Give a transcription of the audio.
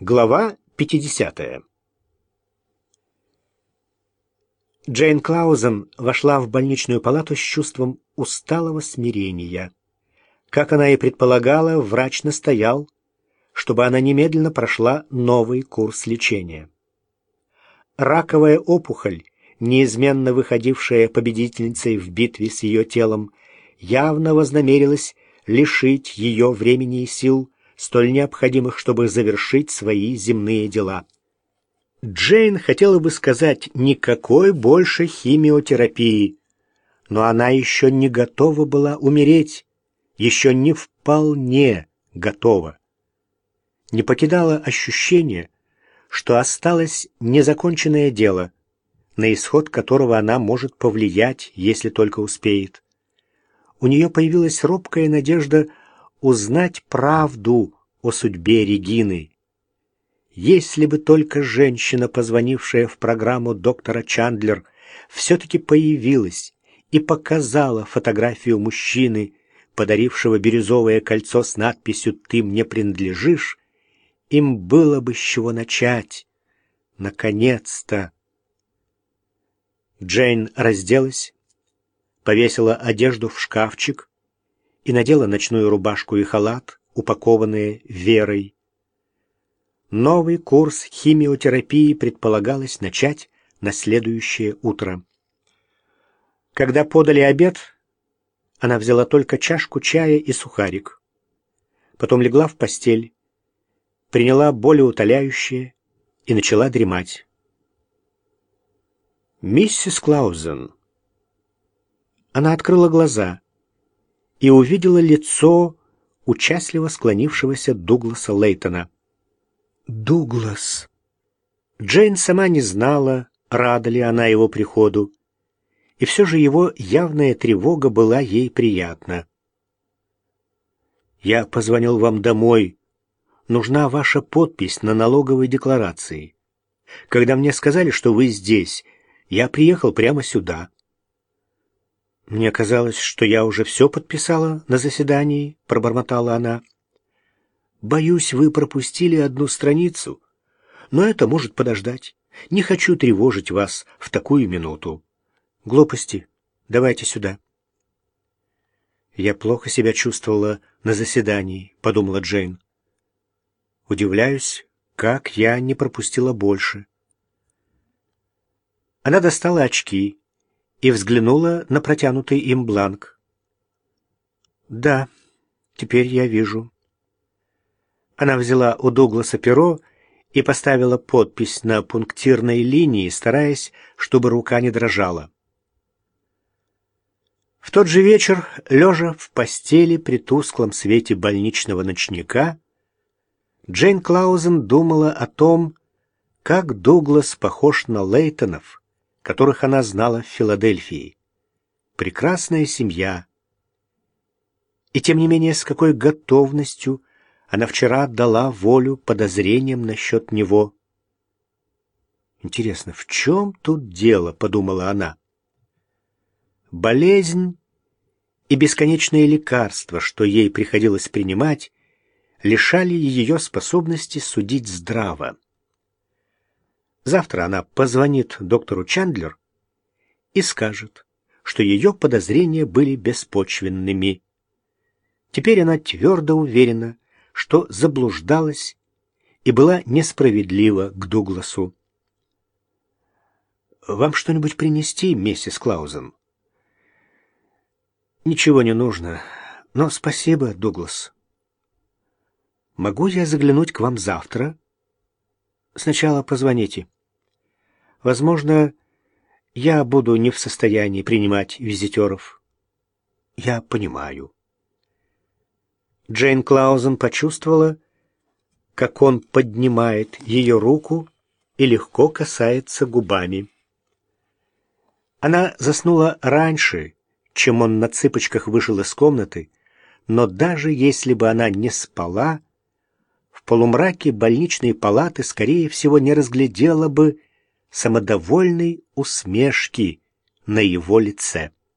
Глава 50. Джейн Клаузен вошла в больничную палату с чувством усталого смирения. Как она и предполагала, врач настоял, чтобы она немедленно прошла новый курс лечения. Раковая опухоль, неизменно выходившая победительницей в битве с ее телом, явно вознамерилась лишить ее времени и сил, столь необходимых, чтобы завершить свои земные дела. Джейн хотела бы сказать никакой больше химиотерапии, но она еще не готова была умереть, еще не вполне готова. Не покидало ощущение, что осталось незаконченное дело, на исход которого она может повлиять, если только успеет. У нее появилась робкая надежда узнать правду о судьбе Регины. Если бы только женщина, позвонившая в программу доктора Чандлер, все-таки появилась и показала фотографию мужчины, подарившего бирюзовое кольцо с надписью «Ты мне принадлежишь», им было бы с чего начать. Наконец-то! Джейн разделась, повесила одежду в шкафчик и надела ночную рубашку и халат, упакованные верой. Новый курс химиотерапии предполагалось начать на следующее утро. Когда подали обед, она взяла только чашку чая и сухарик. Потом легла в постель, приняла болеутоляющее и начала дремать. «Миссис Клаузен». Она открыла глаза и увидела лицо участливо склонившегося Дугласа Лейтона. «Дуглас!» Джейн сама не знала, рада ли она его приходу, и все же его явная тревога была ей приятна. «Я позвонил вам домой. Нужна ваша подпись на налоговой декларации. Когда мне сказали, что вы здесь, я приехал прямо сюда. «Мне казалось, что я уже все подписала на заседании», — пробормотала она. «Боюсь, вы пропустили одну страницу, но это может подождать. Не хочу тревожить вас в такую минуту. Глупости. Давайте сюда». «Я плохо себя чувствовала на заседании», — подумала Джейн. «Удивляюсь, как я не пропустила больше». Она достала очки и взглянула на протянутый им бланк. «Да, теперь я вижу». Она взяла у Дугласа перо и поставила подпись на пунктирной линии, стараясь, чтобы рука не дрожала. В тот же вечер, лежа в постели при тусклом свете больничного ночника, Джейн Клаузен думала о том, как Дуглас похож на Лейтонов, которых она знала в Филадельфии. Прекрасная семья. И тем не менее, с какой готовностью она вчера отдала волю подозрениям насчет него. «Интересно, в чем тут дело?» — подумала она. Болезнь и бесконечные лекарства, что ей приходилось принимать, лишали ее способности судить здраво. Завтра она позвонит доктору Чандлер и скажет, что ее подозрения были беспочвенными. Теперь она твердо уверена, что заблуждалась и была несправедлива к Дугласу. «Вам что-нибудь принести, миссис Клаузен?» «Ничего не нужно, но спасибо, Дуглас». «Могу я заглянуть к вам завтра?» «Сначала позвоните». Возможно, я буду не в состоянии принимать визитеров. Я понимаю. Джейн Клаузен почувствовала, как он поднимает ее руку и легко касается губами. Она заснула раньше, чем он на цыпочках вышел из комнаты, но даже если бы она не спала, в полумраке больничной палаты, скорее всего, не разглядела бы самодовольной усмешки на его лице.